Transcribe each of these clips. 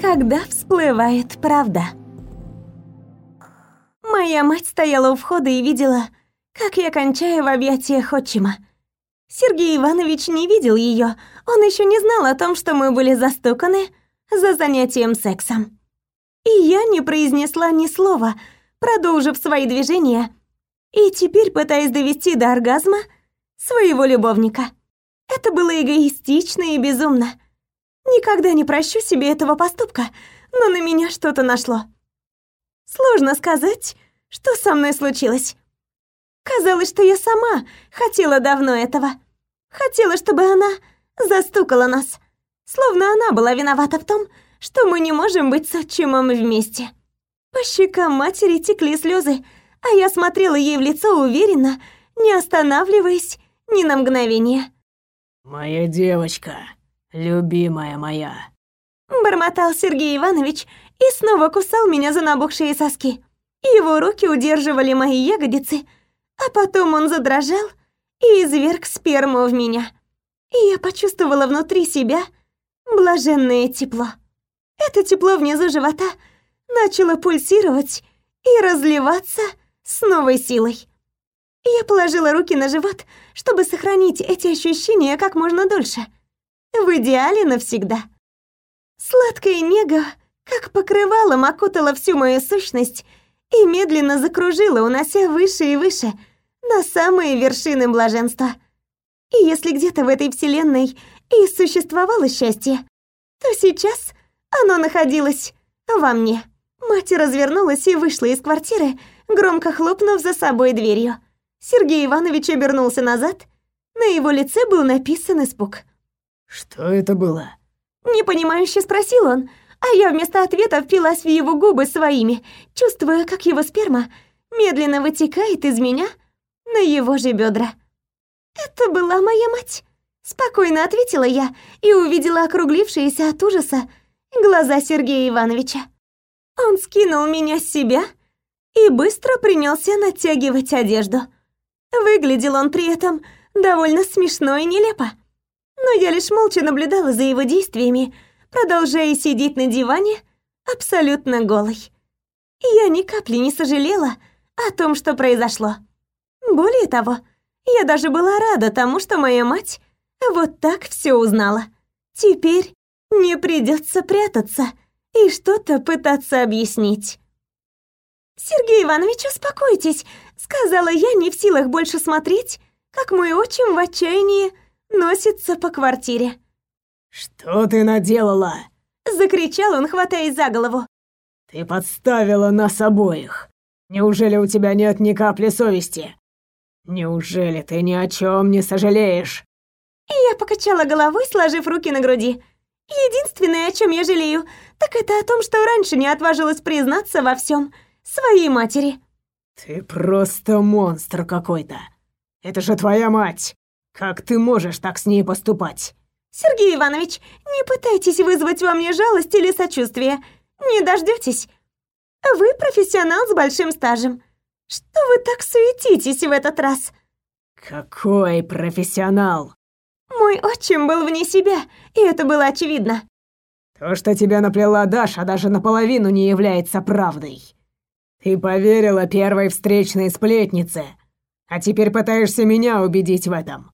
когда всплывает правда. Моя мать стояла у входа и видела, как я кончаю в объятиях отчима. Сергей Иванович не видел ее, он еще не знал о том, что мы были застуканы за занятием сексом. И я не произнесла ни слова, продолжив свои движения, и теперь пытаясь довести до оргазма своего любовника. Это было эгоистично и безумно. Никогда не прощу себе этого поступка, но на меня что-то нашло. Сложно сказать, что со мной случилось. Казалось, что я сама хотела давно этого. Хотела, чтобы она застукала нас. Словно она была виновата в том, что мы не можем быть с отчимом вместе. По щекам матери текли слезы, а я смотрела ей в лицо уверенно, не останавливаясь ни на мгновение. «Моя девочка, любимая моя», — бормотал Сергей Иванович и снова кусал меня за набухшие соски. Его руки удерживали мои ягодицы, а потом он задрожал и изверг сперму в меня. И я почувствовала внутри себя блаженное тепло. Это тепло внизу живота начало пульсировать и разливаться с новой силой. Я положила руки на живот, чтобы сохранить эти ощущения как можно дольше. В идеале навсегда. Сладкая нега, как покрывалом, окутала всю мою сущность и медленно закружила, унося выше и выше, на самые вершины блаженства. И если где-то в этой вселенной и существовало счастье, то сейчас оно находилось во мне. Мать развернулась и вышла из квартиры, громко хлопнув за собой дверью. Сергей Иванович обернулся назад. На его лице был написан испуг. «Что это было?» Непонимающе спросил он, а я вместо ответа впилась в его губы своими, чувствуя, как его сперма медленно вытекает из меня на его же бедра. «Это была моя мать», — спокойно ответила я и увидела округлившиеся от ужаса глаза Сергея Ивановича. Он скинул меня с себя и быстро принялся натягивать одежду. Выглядел он при этом довольно смешно и нелепо. Но я лишь молча наблюдала за его действиями, продолжая сидеть на диване абсолютно голой. Я ни капли не сожалела о том, что произошло. Более того, я даже была рада тому, что моя мать вот так все узнала. Теперь не придется прятаться и что-то пытаться объяснить. «Сергей Иванович, успокойтесь», — сказала я, не в силах больше смотреть, как мой отчим в отчаянии носится по квартире. «Что ты наделала?» — закричал он, хватаясь за голову. «Ты подставила нас обоих. Неужели у тебя нет ни капли совести? Неужели ты ни о чем не сожалеешь?» Я покачала головой, сложив руки на груди. Единственное, о чем я жалею, так это о том, что раньше не отважилась признаться во всем своей матери. Ты просто монстр какой-то. Это же твоя мать. Как ты можешь так с ней поступать? Сергей Иванович, не пытайтесь вызвать во мне жалость или сочувствие. Не дождетесь. Вы профессионал с большим стажем. Что вы так суетитесь в этот раз? Какой профессионал? Мой отчим был вне себя, и это было очевидно. То, что тебя наплела Даша, даже наполовину не является правдой. Ты поверила первой встречной сплетнице, а теперь пытаешься меня убедить в этом.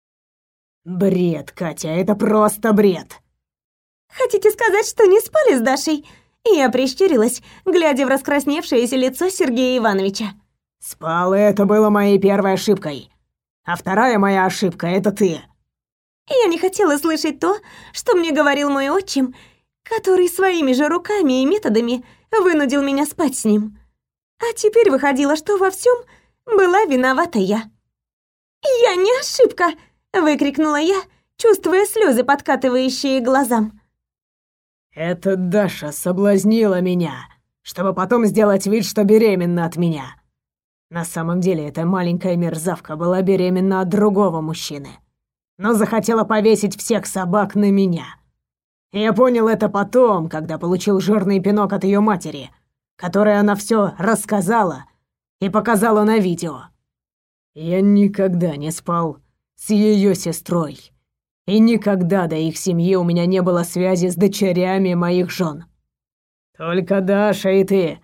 Бред, Катя, это просто бред. Хотите сказать, что не спали с Дашей? Я прищурилась, глядя в раскрасневшееся лицо Сергея Ивановича. Спал, и это было моей первой ошибкой. А вторая моя ошибка — это ты. Я не хотела слышать то, что мне говорил мой отчим, который своими же руками и методами вынудил меня спать с ним. А теперь выходило, что во всем была виновата я. «Я не ошибка!» — выкрикнула я, чувствуя слезы, подкатывающие глазам. «Это Даша соблазнила меня, чтобы потом сделать вид, что беременна от меня. На самом деле эта маленькая мерзавка была беременна от другого мужчины, но захотела повесить всех собак на меня. Я понял это потом, когда получил жирный пинок от ее матери, которой она все рассказала и показала на видео. Я никогда не спал с ее сестрой. И никогда до их семьи у меня не было связи с дочерями моих жен. Только Даша и ты.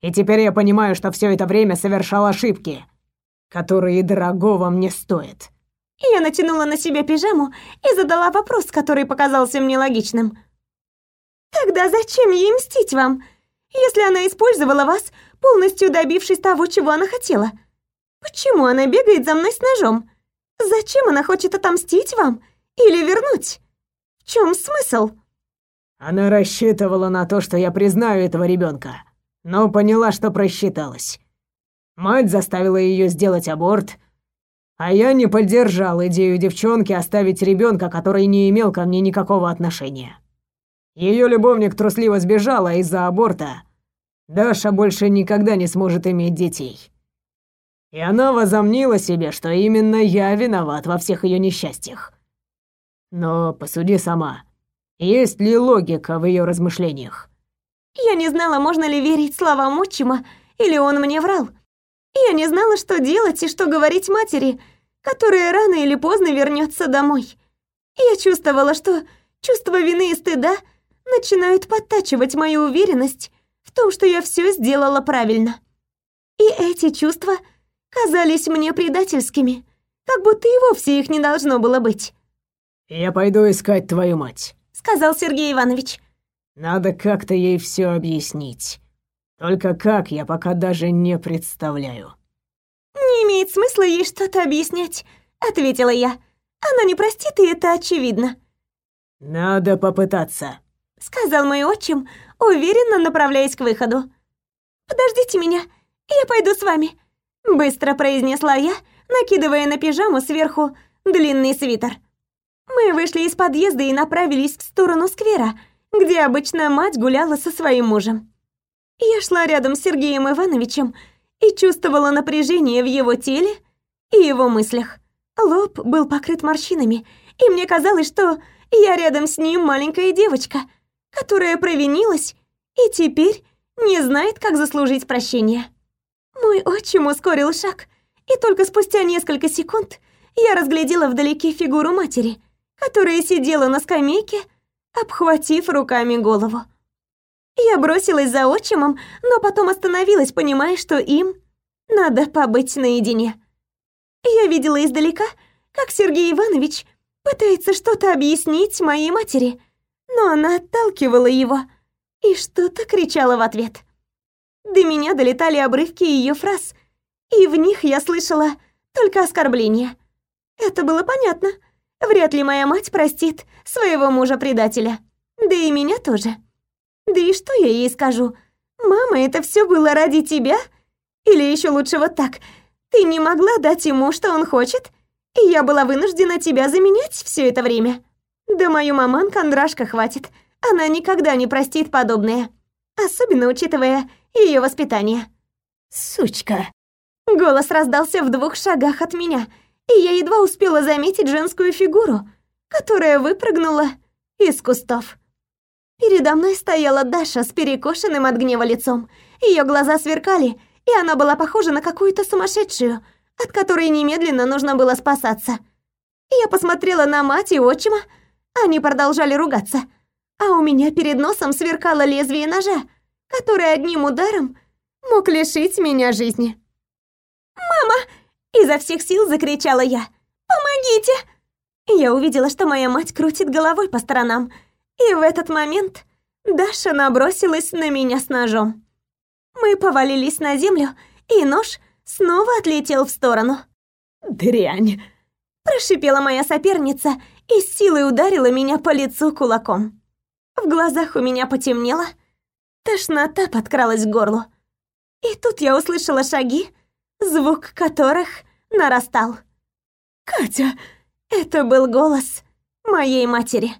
И теперь я понимаю, что все это время совершал ошибки, которые дорогого мне стоят. Я натянула на себя пижаму и задала вопрос, который показался мне логичным. Тогда зачем ей мстить вам, если она использовала вас, полностью добившись того, чего она хотела? Почему она бегает за мной с ножом? Зачем она хочет отомстить вам или вернуть? В чем смысл? Она рассчитывала на то, что я признаю этого ребенка, но поняла, что просчиталась. Мать заставила ее сделать аборт, а я не поддержал идею девчонки оставить ребенка, который не имел ко мне никакого отношения. Ее любовник трусливо сбежал, из-за аборта Даша больше никогда не сможет иметь детей. И она возомнила себе, что именно я виноват во всех ее несчастьях. Но посуди сама. Есть ли логика в ее размышлениях? Я не знала, можно ли верить словам отчима, или он мне врал. Я не знала, что делать и что говорить матери, которая рано или поздно вернется домой. Я чувствовала, что чувство вины и стыда начинают подтачивать мою уверенность в том, что я все сделала правильно. И эти чувства казались мне предательскими, как будто и вовсе их не должно было быть. «Я пойду искать твою мать», сказал Сергей Иванович. Надо как-то ей все объяснить. Только как, я пока даже не представляю. Не имеет смысла ей что-то объяснять, ответила я. Она не простит, и это очевидно. Надо попытаться, сказал мой отчим, уверенно направляясь к выходу. Подождите меня, я пойду с вами, быстро произнесла я, накидывая на пижаму сверху длинный свитер. Мы вышли из подъезда и направились в сторону сквера, где обычно мать гуляла со своим мужем. Я шла рядом с Сергеем Ивановичем и чувствовала напряжение в его теле и его мыслях. Лоб был покрыт морщинами, и мне казалось, что я рядом с ним маленькая девочка, которая провинилась и теперь не знает, как заслужить прощение. Мой отчим ускорил шаг, и только спустя несколько секунд я разглядела вдалеке фигуру матери — которая сидела на скамейке, обхватив руками голову. Я бросилась за отчимом, но потом остановилась, понимая, что им надо побыть наедине. Я видела издалека, как Сергей Иванович пытается что-то объяснить моей матери, но она отталкивала его и что-то кричала в ответ. До меня долетали обрывки ее фраз, и в них я слышала только оскорбления. Это было понятно — Вряд ли моя мать простит своего мужа-предателя. Да и меня тоже. Да и что я ей скажу? Мама, это все было ради тебя? Или еще лучше вот так. Ты не могла дать ему, что он хочет? И я была вынуждена тебя заменять все это время. Да мою маман Кондрашка хватит. Она никогда не простит подобное. Особенно учитывая ее воспитание. Сучка. Голос раздался в двух шагах от меня — и я едва успела заметить женскую фигуру, которая выпрыгнула из кустов. Передо мной стояла Даша с перекошенным от гнева лицом. Ее глаза сверкали, и она была похожа на какую-то сумасшедшую, от которой немедленно нужно было спасаться. Я посмотрела на мать и отчима, они продолжали ругаться, а у меня перед носом сверкало лезвие ножа, которое одним ударом мог лишить меня жизни. «Мама!» Изо всех сил закричала я. «Помогите!» Я увидела, что моя мать крутит головой по сторонам, и в этот момент Даша набросилась на меня с ножом. Мы повалились на землю, и нож снова отлетел в сторону. «Дрянь!» Прошипела моя соперница и с силой ударила меня по лицу кулаком. В глазах у меня потемнело, тошнота подкралась к горлу. И тут я услышала шаги, звук которых нарастал. «Катя!» Это был голос моей матери.